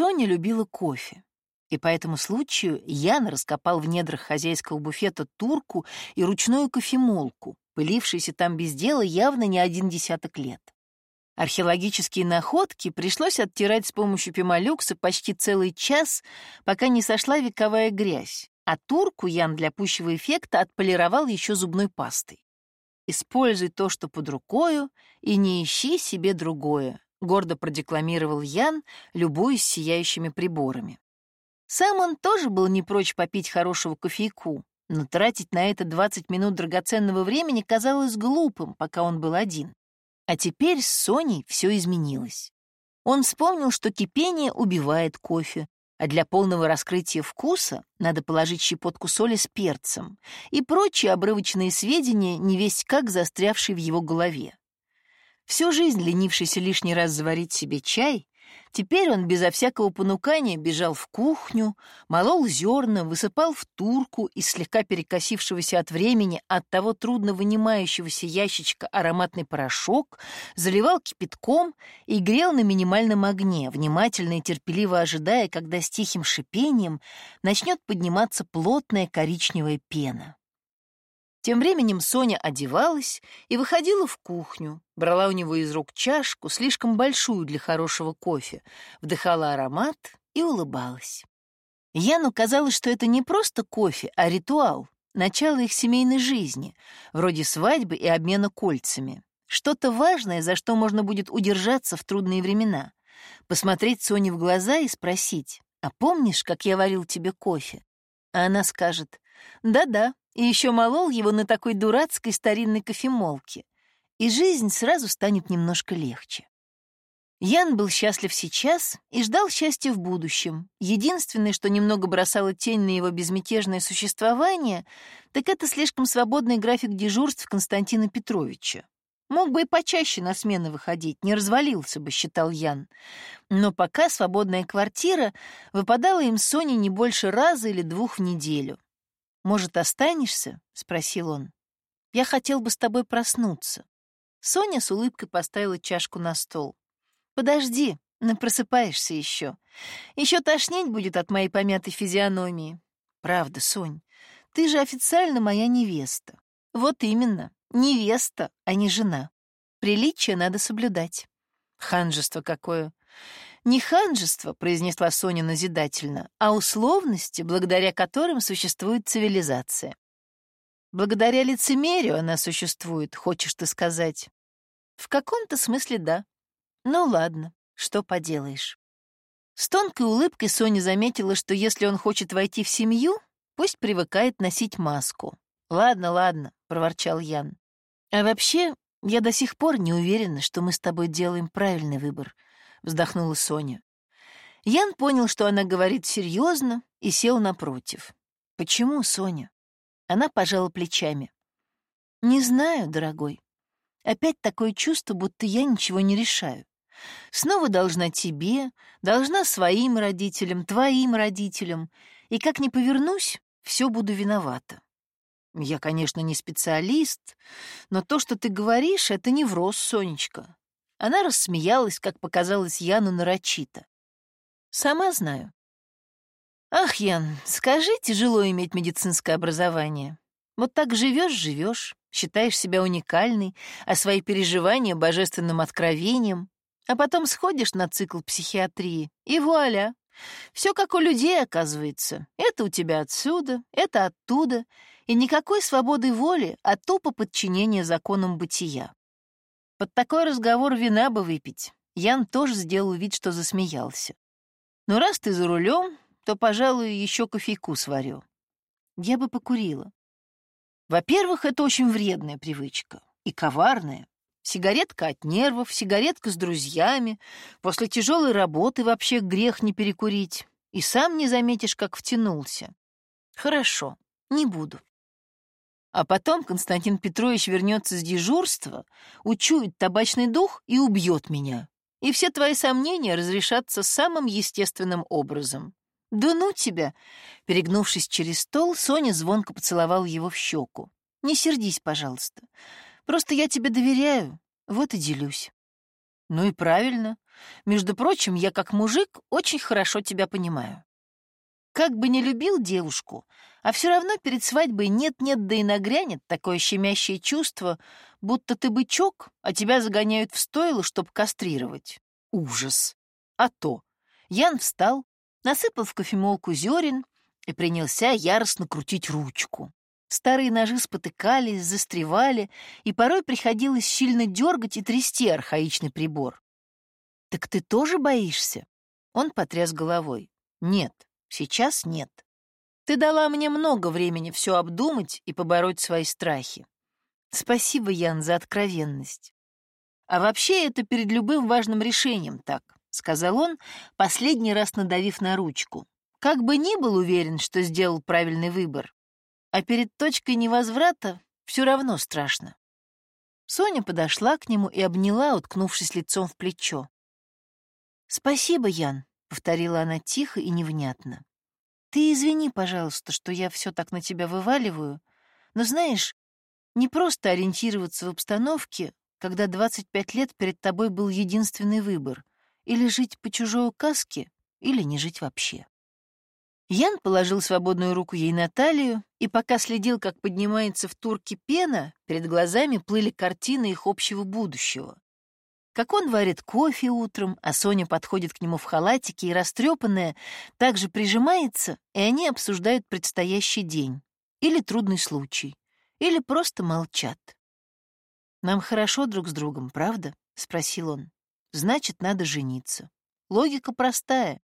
Соня любила кофе. И по этому случаю Ян раскопал в недрах хозяйского буфета турку и ручную кофемолку, пылившиеся там без дела явно не один десяток лет. Археологические находки пришлось оттирать с помощью пемолюкса почти целый час, пока не сошла вековая грязь, а турку Ян для пущего эффекта отполировал еще зубной пастой. «Используй то, что под рукою, и не ищи себе другое», — гордо продекламировал Ян, любуясь сияющими приборами. Сам он тоже был не прочь попить хорошего кофейку, но тратить на это 20 минут драгоценного времени казалось глупым, пока он был один. А теперь с Соней все изменилось. Он вспомнил, что кипение убивает кофе, а для полного раскрытия вкуса надо положить щепотку соли с перцем и прочие обрывочные сведения, не весть как застрявшие в его голове. Всю жизнь ленившийся лишний раз заварить себе чай, Теперь он безо всякого понукания бежал в кухню, молол зерна, высыпал в турку из слегка перекосившегося от времени от того трудно вынимающегося ящичка ароматный порошок, заливал кипятком и грел на минимальном огне, внимательно и терпеливо ожидая, когда с тихим шипением начнет подниматься плотная коричневая пена. Тем временем Соня одевалась и выходила в кухню, брала у него из рук чашку, слишком большую для хорошего кофе, вдыхала аромат и улыбалась. Яну казалось, что это не просто кофе, а ритуал, начало их семейной жизни, вроде свадьбы и обмена кольцами. Что-то важное, за что можно будет удержаться в трудные времена. Посмотреть Соне в глаза и спросить, «А помнишь, как я варил тебе кофе?» А она скажет, «Да-да, и еще молол его на такой дурацкой старинной кофемолке. И жизнь сразу станет немножко легче. Ян был счастлив сейчас и ждал счастья в будущем. Единственное, что немного бросало тень на его безмятежное существование, так это слишком свободный график дежурств Константина Петровича. Мог бы и почаще на смены выходить, не развалился бы, считал Ян. Но пока свободная квартира выпадала им Соне не больше раза или двух в неделю. «Может, останешься?» — спросил он. «Я хотел бы с тобой проснуться». Соня с улыбкой поставила чашку на стол. «Подожди, но просыпаешься еще. Еще тошнить будет от моей помятой физиономии. Правда, Сонь, ты же официально моя невеста. Вот именно, невеста, а не жена. Приличие надо соблюдать. Ханжество какое. «Не ханжество», — произнесла Соня назидательно, «а условности, благодаря которым существует цивилизация». «Благодаря лицемерию она существует, хочешь ты сказать?» «В каком-то смысле да. Ну ладно, что поделаешь». С тонкой улыбкой Соня заметила, что если он хочет войти в семью, пусть привыкает носить маску. «Ладно, ладно», — проворчал Ян. «А вообще, я до сих пор не уверена, что мы с тобой делаем правильный выбор», — вздохнула Соня. Ян понял, что она говорит серьезно, и сел напротив. «Почему, Соня?» Она пожала плечами. «Не знаю, дорогой. Опять такое чувство, будто я ничего не решаю. Снова должна тебе, должна своим родителям, твоим родителям, и как ни повернусь, все буду виновата. Я, конечно, не специалист, но то, что ты говоришь, это не врос, Сонечка. Она рассмеялась, как показалось Яну нарочито. «Сама знаю». «Ах, Ян, скажи, тяжело иметь медицинское образование. Вот так живешь, живешь, считаешь себя уникальной, а свои переживания — божественным откровением, а потом сходишь на цикл психиатрии, и вуаля, все как у людей, оказывается. Это у тебя отсюда, это оттуда, и никакой свободы воли, а тупо подчинение законам бытия. Под такой разговор вина бы выпить. Ян тоже сделал вид, что засмеялся. Но раз ты за рулем, то, пожалуй, еще кофейку сварю. Я бы покурила. Во-первых, это очень вредная привычка. И коварная. Сигаретка от нервов, сигаретка с друзьями. После тяжелой работы вообще грех не перекурить. И сам не заметишь, как втянулся. Хорошо, не буду. А потом Константин Петрович вернется с дежурства, учует табачный дух и убьет меня. И все твои сомнения разрешатся самым естественным образом. «Да ну тебя!» Перегнувшись через стол, Соня звонко поцеловала его в щеку. «Не сердись, пожалуйста. Просто я тебе доверяю, вот и делюсь». Ну и правильно. Между прочим, я как мужик очень хорошо тебя понимаю. Как бы не любил девушку, а все равно перед свадьбой нет-нет, да и нагрянет такое щемящее чувство, будто ты бычок, а тебя загоняют в стойло, чтобы кастрировать. Ужас. А то. Ян встал, насыпал в кофемолку зерен и принялся яростно крутить ручку. Старые ножи спотыкались, застревали, и порой приходилось сильно дергать и трясти архаичный прибор. «Так ты тоже боишься?» Он потряс головой. «Нет, сейчас нет. Ты дала мне много времени все обдумать и побороть свои страхи. Спасибо, Ян, за откровенность. А вообще это перед любым важным решением так, — сказал он, последний раз надавив на ручку. Как бы ни был уверен, что сделал правильный выбор, а перед точкой невозврата все равно страшно. Соня подошла к нему и обняла, уткнувшись лицом в плечо. «Спасибо, Ян», — повторила она тихо и невнятно. «Ты извини, пожалуйста, что я все так на тебя вываливаю, но знаешь, не просто ориентироваться в обстановке, когда 25 лет перед тобой был единственный выбор — или жить по чужой указке, или не жить вообще». Ян положил свободную руку ей на талию, и пока следил, как поднимается в турке пена, перед глазами плыли картины их общего будущего. Как он варит кофе утром, а Соня подходит к нему в халатике и растрепанная также прижимается, и они обсуждают предстоящий день. Или трудный случай. Или просто молчат. «Нам хорошо друг с другом, правда?» — спросил он. «Значит, надо жениться. Логика простая.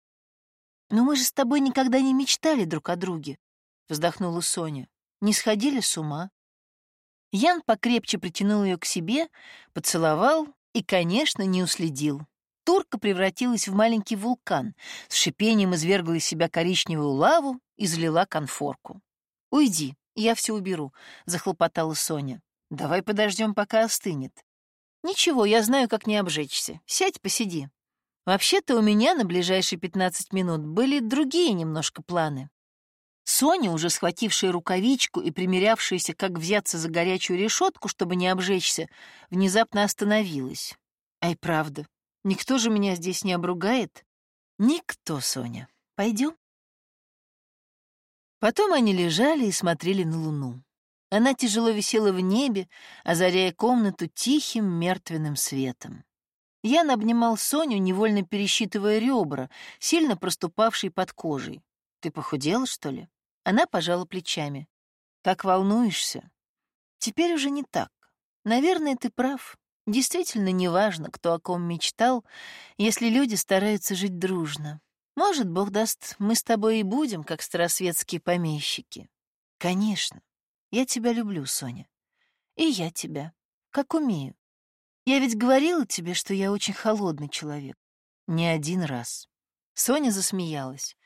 «Но мы же с тобой никогда не мечтали друг о друге», — вздохнула Соня. «Не сходили с ума». Ян покрепче притянул ее к себе, поцеловал и, конечно, не уследил. Турка превратилась в маленький вулкан, с шипением извергла из себя коричневую лаву и залила конфорку. «Уйди, я все уберу», — захлопотала Соня. «Давай подождем, пока остынет». «Ничего, я знаю, как не обжечься. Сядь, посиди». Вообще-то у меня на ближайшие 15 минут были другие немножко планы. Соня, уже схватившая рукавичку и примерявшаяся, как взяться за горячую решетку, чтобы не обжечься, внезапно остановилась. Ай, правда, никто же меня здесь не обругает? Никто, Соня. Пойдем. Потом они лежали и смотрели на луну. Она тяжело висела в небе, озаряя комнату тихим мертвенным светом. Ян обнимал Соню, невольно пересчитывая ребра, сильно проступавшие под кожей. «Ты похудела, что ли?» Она пожала плечами. «Так волнуешься?» «Теперь уже не так. Наверное, ты прав. Действительно неважно, кто о ком мечтал, если люди стараются жить дружно. Может, Бог даст, мы с тобой и будем, как старосветские помещики. Конечно. Я тебя люблю, Соня. И я тебя, как умею. Я ведь говорила тебе, что я очень холодный человек. Не один раз. Соня засмеялась.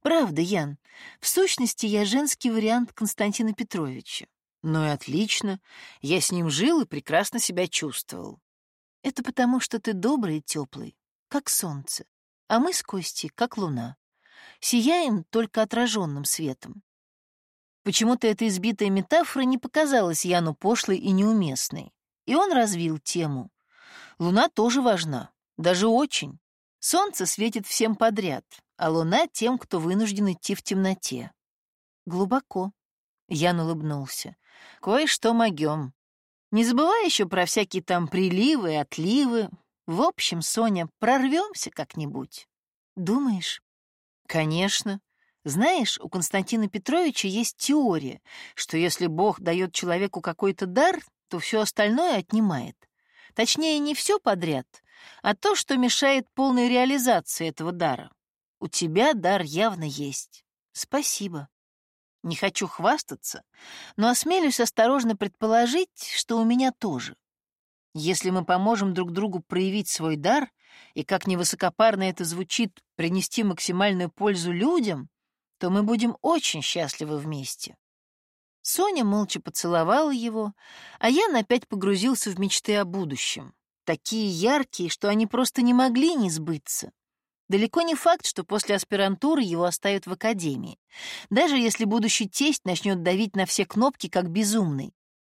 Правда, Ян, в сущности, я женский вариант Константина Петровича. Ну и отлично. Я с ним жил и прекрасно себя чувствовал. Это потому, что ты добрый и теплый, как солнце, а мы с Костей, как луна. Сияем только отраженным светом. Почему-то эта избитая метафора не показалась Яну пошлой и неуместной. И он развил тему. Луна тоже важна, даже очень. Солнце светит всем подряд, а луна — тем, кто вынужден идти в темноте. Глубоко. Ян улыбнулся. Кое-что могем. Не забывай еще про всякие там приливы отливы. В общем, Соня, прорвемся как-нибудь. Думаешь? Конечно. Знаешь, у Константина Петровича есть теория, что если Бог дает человеку какой-то дар, то все остальное отнимает. Точнее, не все подряд, а то, что мешает полной реализации этого дара. У тебя дар явно есть. Спасибо. Не хочу хвастаться, но осмелюсь осторожно предположить, что у меня тоже. Если мы поможем друг другу проявить свой дар, и, как невысокопарно это звучит, принести максимальную пользу людям, то мы будем очень счастливы вместе. Соня молча поцеловала его, а Ян опять погрузился в мечты о будущем. Такие яркие, что они просто не могли не сбыться. Далеко не факт, что после аспирантуры его оставят в академии. Даже если будущий тесть начнет давить на все кнопки, как безумный.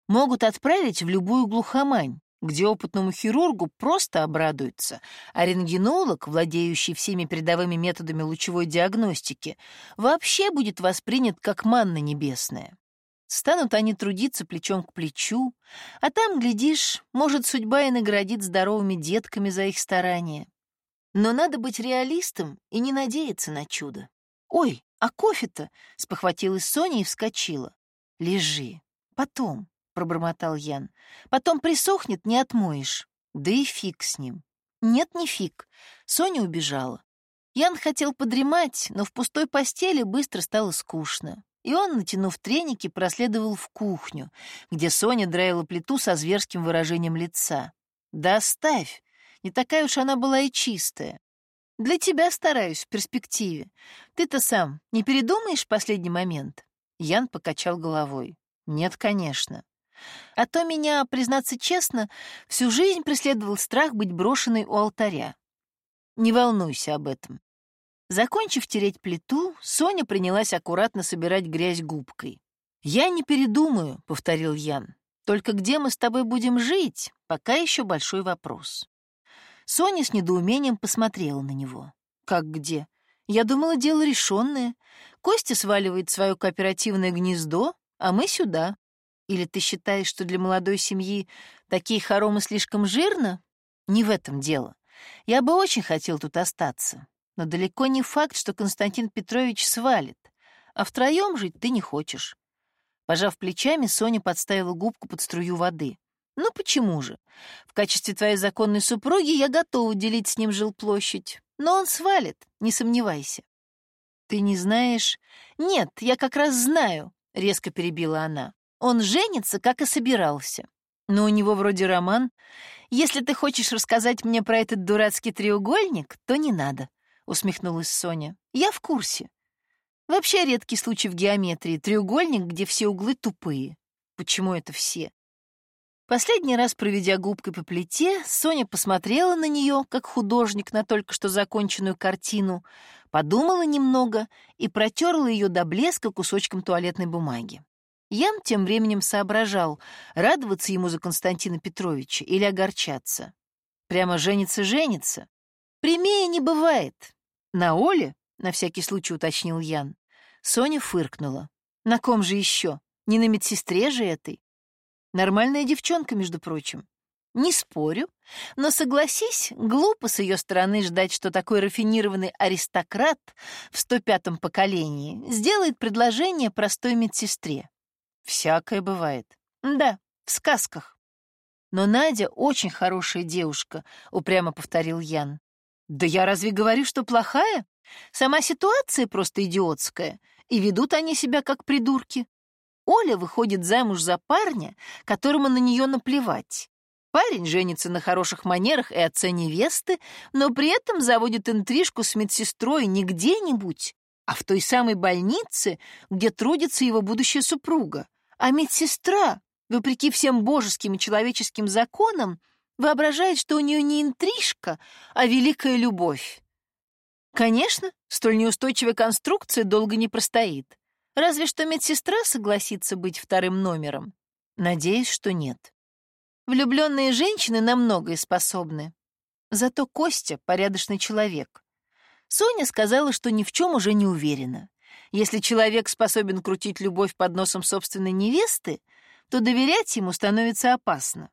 Могут отправить в любую глухомань, где опытному хирургу просто обрадуются, а рентгенолог, владеющий всеми передовыми методами лучевой диагностики, вообще будет воспринят как манна небесная. Станут они трудиться плечом к плечу, а там, глядишь, может, судьба и наградит здоровыми детками за их старания. Но надо быть реалистом и не надеяться на чудо. «Ой, а кофе-то?» — спохватилась Соня и вскочила. «Лежи. Потом», — пробормотал Ян. «Потом присохнет, не отмоешь. Да и фиг с ним». «Нет, не фиг». Соня убежала. Ян хотел подремать, но в пустой постели быстро стало скучно. И он, натянув треники, проследовал в кухню, где Соня драила плиту со зверским выражением лица. «Да оставь! Не такая уж она была и чистая. Для тебя стараюсь в перспективе. Ты-то сам не передумаешь в последний момент?» Ян покачал головой. «Нет, конечно. А то меня, признаться честно, всю жизнь преследовал страх быть брошенной у алтаря. Не волнуйся об этом. Закончив тереть плиту, Соня принялась аккуратно собирать грязь губкой. «Я не передумаю», — повторил Ян. «Только где мы с тобой будем жить, пока еще большой вопрос». Соня с недоумением посмотрела на него. «Как где? Я думала, дело решенное. Костя сваливает свое кооперативное гнездо, а мы сюда. Или ты считаешь, что для молодой семьи такие хоромы слишком жирно? Не в этом дело. Я бы очень хотел тут остаться. Но далеко не факт, что Константин Петрович свалит, а втроем жить ты не хочешь. Пожав плечами, Соня подставила губку под струю воды. «Ну почему же? В качестве твоей законной супруги я готова делить с ним жилплощадь, но он свалит, не сомневайся». «Ты не знаешь?» «Нет, я как раз знаю», — резко перебила она. «Он женится, как и собирался. Но у него вроде роман. Если ты хочешь рассказать мне про этот дурацкий треугольник, то не надо. — усмехнулась Соня. «Я в курсе. Вообще редкий случай в геометрии — треугольник, где все углы тупые. Почему это все?» Последний раз, проведя губкой по плите, Соня посмотрела на нее, как художник на только что законченную картину, подумала немного и протерла ее до блеска кусочком туалетной бумаги. Ян тем временем соображал, радоваться ему за Константина Петровича или огорчаться. Прямо женится-женится. Прямее не бывает. На Оле, на всякий случай уточнил Ян. Соня фыркнула. На ком же еще? Не на медсестре же этой? Нормальная девчонка, между прочим. Не спорю, но согласись, глупо с ее стороны ждать, что такой рафинированный аристократ в 105-м поколении сделает предложение простой медсестре. Всякое бывает. Да, в сказках. Но Надя очень хорошая девушка, упрямо повторил Ян. Да я разве говорю, что плохая? Сама ситуация просто идиотская, и ведут они себя как придурки. Оля выходит замуж за парня, которому на нее наплевать. Парень женится на хороших манерах и отце невесты, но при этом заводит интрижку с медсестрой не где-нибудь, а в той самой больнице, где трудится его будущая супруга. А медсестра, вопреки всем божеским и человеческим законам, воображает, что у нее не интрижка, а великая любовь. Конечно, столь неустойчивая конструкция долго не простоит. Разве что медсестра согласится быть вторым номером. Надеюсь, что нет. Влюбленные женщины на многое способны. Зато Костя — порядочный человек. Соня сказала, что ни в чем уже не уверена. Если человек способен крутить любовь под носом собственной невесты, то доверять ему становится опасно.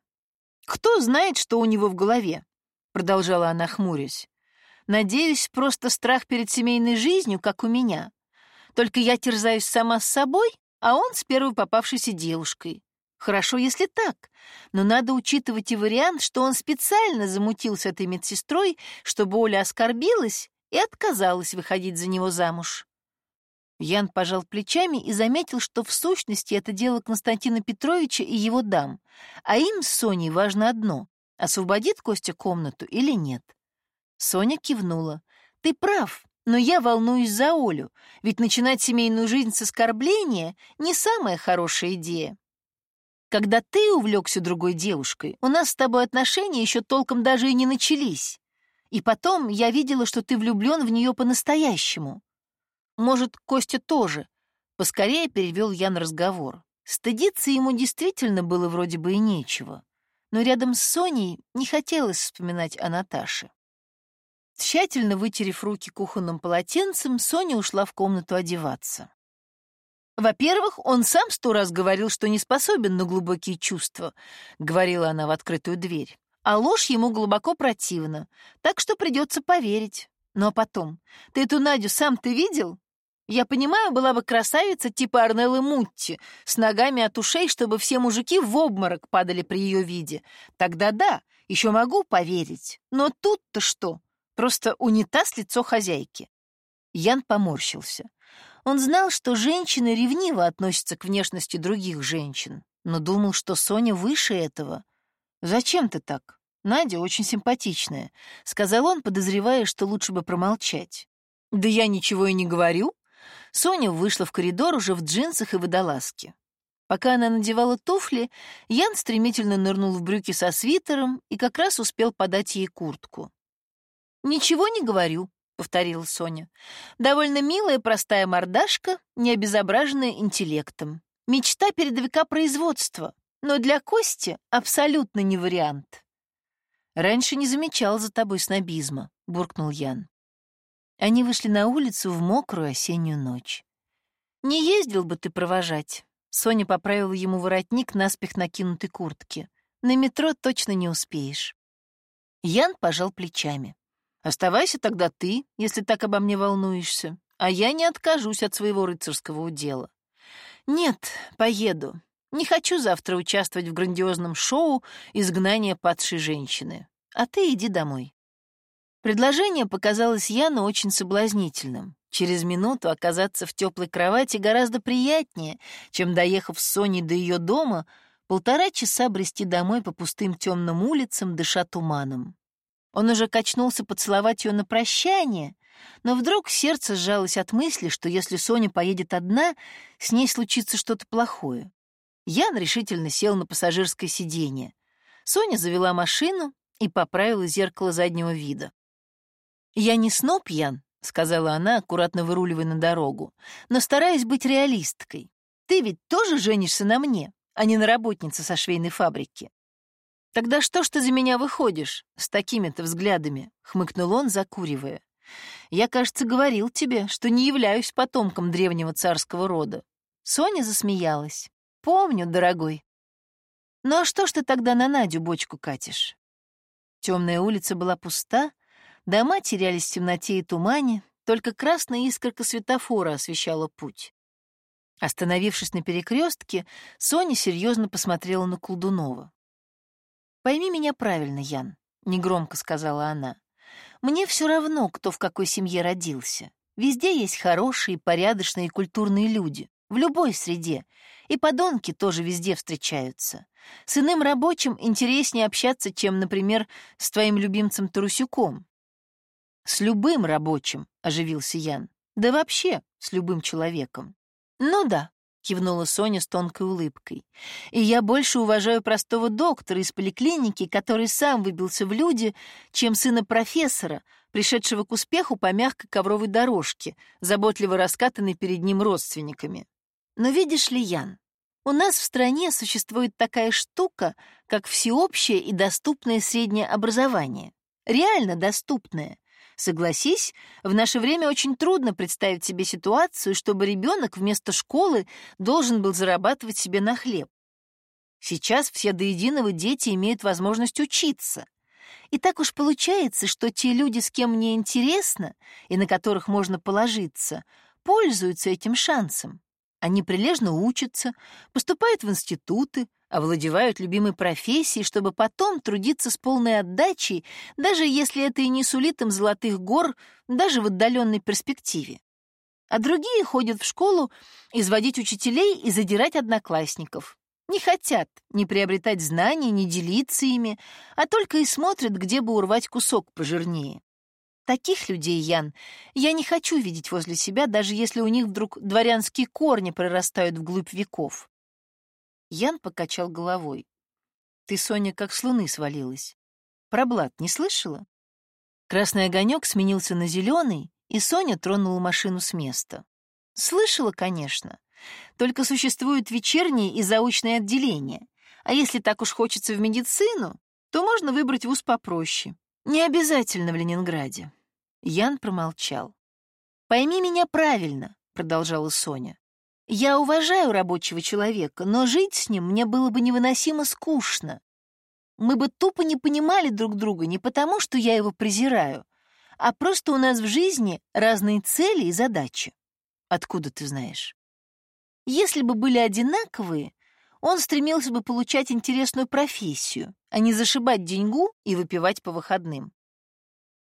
«Кто знает, что у него в голове?» — продолжала она, хмурясь. «Надеюсь, просто страх перед семейной жизнью, как у меня. Только я терзаюсь сама с собой, а он с первой попавшейся девушкой. Хорошо, если так, но надо учитывать и вариант, что он специально замутил с этой медсестрой, чтобы Оля оскорбилась и отказалась выходить за него замуж. Ян пожал плечами и заметил, что в сущности это дело Константина Петровича и его дам, а им с Соней важно одно — освободит Костя комнату или нет. Соня кивнула. «Ты прав, но я волнуюсь за Олю, ведь начинать семейную жизнь с оскорбления — не самая хорошая идея. Когда ты увлекся другой девушкой, у нас с тобой отношения еще толком даже и не начались. И потом я видела, что ты влюблен в нее по-настоящему. Может, Костя тоже. Поскорее перевел Ян разговор. Стыдиться ему действительно было вроде бы и нечего. но рядом с Соней не хотелось вспоминать о Наташе. Тщательно вытерев руки кухонным полотенцем, Соня ушла в комнату одеваться. Во-первых, он сам сто раз говорил, что не способен на глубокие чувства, говорила она в открытую дверь. А ложь ему глубоко противна, так что придется поверить. Но потом, ты эту Надю сам ты видел? Я понимаю, была бы красавица типа Арнеллы Мутти, с ногами от ушей, чтобы все мужики в обморок падали при ее виде. Тогда да, еще могу поверить. Но тут-то что? Просто унитаз лицо хозяйки. Ян поморщился. Он знал, что женщины ревниво относятся к внешности других женщин, но думал, что Соня выше этого. «Зачем ты так? Надя очень симпатичная», — сказал он, подозревая, что лучше бы промолчать. «Да я ничего и не говорю». Соня вышла в коридор уже в джинсах и водолазке. Пока она надевала туфли, Ян стремительно нырнул в брюки со свитером и как раз успел подать ей куртку. «Ничего не говорю», — повторила Соня. «Довольно милая простая мордашка, не обезображенная интеллектом. Мечта передовика производства, но для Кости абсолютно не вариант». «Раньше не замечал за тобой снобизма», — буркнул Ян. Они вышли на улицу в мокрую осеннюю ночь. «Не ездил бы ты провожать», — Соня поправила ему воротник наспех накинутой куртки. «На метро точно не успеешь». Ян пожал плечами. Оставайся тогда ты, если так обо мне волнуешься, а я не откажусь от своего рыцарского удела. Нет, поеду. Не хочу завтра участвовать в грандиозном шоу изгнания падшей женщины. А ты иди домой. Предложение показалось Яну очень соблазнительным. Через минуту оказаться в теплой кровати гораздо приятнее, чем, доехав с Соней до ее дома, полтора часа брести домой по пустым темным улицам, дыша туманом. Он уже качнулся поцеловать ее на прощание, но вдруг сердце сжалось от мысли, что если Соня поедет одна, с ней случится что-то плохое. Ян решительно сел на пассажирское сиденье. Соня завела машину и поправила зеркало заднего вида. «Я не сноб, Ян», — сказала она, аккуратно выруливая на дорогу, «но стараясь быть реалисткой. Ты ведь тоже женишься на мне, а не на работнице со швейной фабрики. «Тогда что ж ты за меня выходишь с такими-то взглядами?» — хмыкнул он, закуривая. «Я, кажется, говорил тебе, что не являюсь потомком древнего царского рода». Соня засмеялась. «Помню, дорогой». «Ну а что ж ты тогда на Надю бочку катишь?» Темная улица была пуста, дома терялись в темноте и тумане, только красная искорка светофора освещала путь. Остановившись на перекрестке, Соня серьезно посмотрела на Колдунова. «Пойми меня правильно, Ян», — негромко сказала она. «Мне все равно, кто в какой семье родился. Везде есть хорошие, порядочные и культурные люди. В любой среде. И подонки тоже везде встречаются. С иным рабочим интереснее общаться, чем, например, с твоим любимцем Тарусюком. «С любым рабочим», — оживился Ян. «Да вообще с любым человеком». «Ну да, — кивнула Соня с тонкой улыбкой. «И я больше уважаю простого доктора из поликлиники, который сам выбился в люди, чем сына профессора, пришедшего к успеху по мягкой ковровой дорожке, заботливо раскатанной перед ним родственниками. Но видишь ли, Ян, у нас в стране существует такая штука, как всеобщее и доступное среднее образование. Реально доступное, Согласись, в наше время очень трудно представить себе ситуацию, чтобы ребенок вместо школы должен был зарабатывать себе на хлеб. Сейчас все до единого дети имеют возможность учиться. И так уж получается, что те люди, с кем мне интересно и на которых можно положиться, пользуются этим шансом. Они прилежно учатся, поступают в институты, овладевают любимой профессией, чтобы потом трудиться с полной отдачей, даже если это и не сулит им золотых гор, даже в отдаленной перспективе. А другие ходят в школу изводить учителей и задирать одноклассников. Не хотят ни приобретать знаний, ни делиться ими, а только и смотрят, где бы урвать кусок пожирнее. Таких людей, Ян, я не хочу видеть возле себя, даже если у них вдруг дворянские корни прорастают вглубь веков. Ян покачал головой. «Ты, Соня, как с луны свалилась. Про блат не слышала?» Красный огонек сменился на зеленый, и Соня тронула машину с места. «Слышала, конечно. Только существуют вечерние и заочные отделения, А если так уж хочется в медицину, то можно выбрать вуз попроще. Не обязательно в Ленинграде. Ян промолчал. «Пойми меня правильно», — продолжала Соня. «Я уважаю рабочего человека, но жить с ним мне было бы невыносимо скучно. Мы бы тупо не понимали друг друга не потому, что я его презираю, а просто у нас в жизни разные цели и задачи. Откуда ты знаешь? Если бы были одинаковые, он стремился бы получать интересную профессию, а не зашибать деньгу и выпивать по выходным.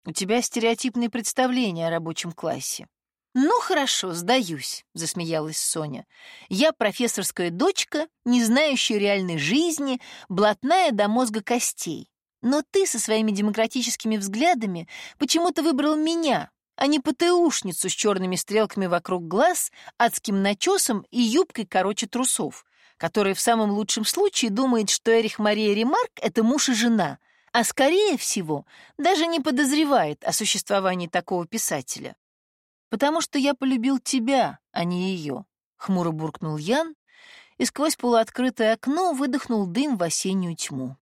У тебя стереотипные представления о рабочем классе. «Ну хорошо, сдаюсь», — засмеялась Соня. «Я профессорская дочка, не знающая реальной жизни, блатная до мозга костей. Но ты со своими демократическими взглядами почему-то выбрал меня, а не ПТУшницу с черными стрелками вокруг глаз, адским начесом и юбкой короче трусов, которая в самом лучшем случае думает, что Эрих Мария Ремарк — это муж и жена, а скорее всего даже не подозревает о существовании такого писателя потому что я полюбил тебя, а не ее», — хмуро буркнул Ян и сквозь полуоткрытое окно выдохнул дым в осеннюю тьму.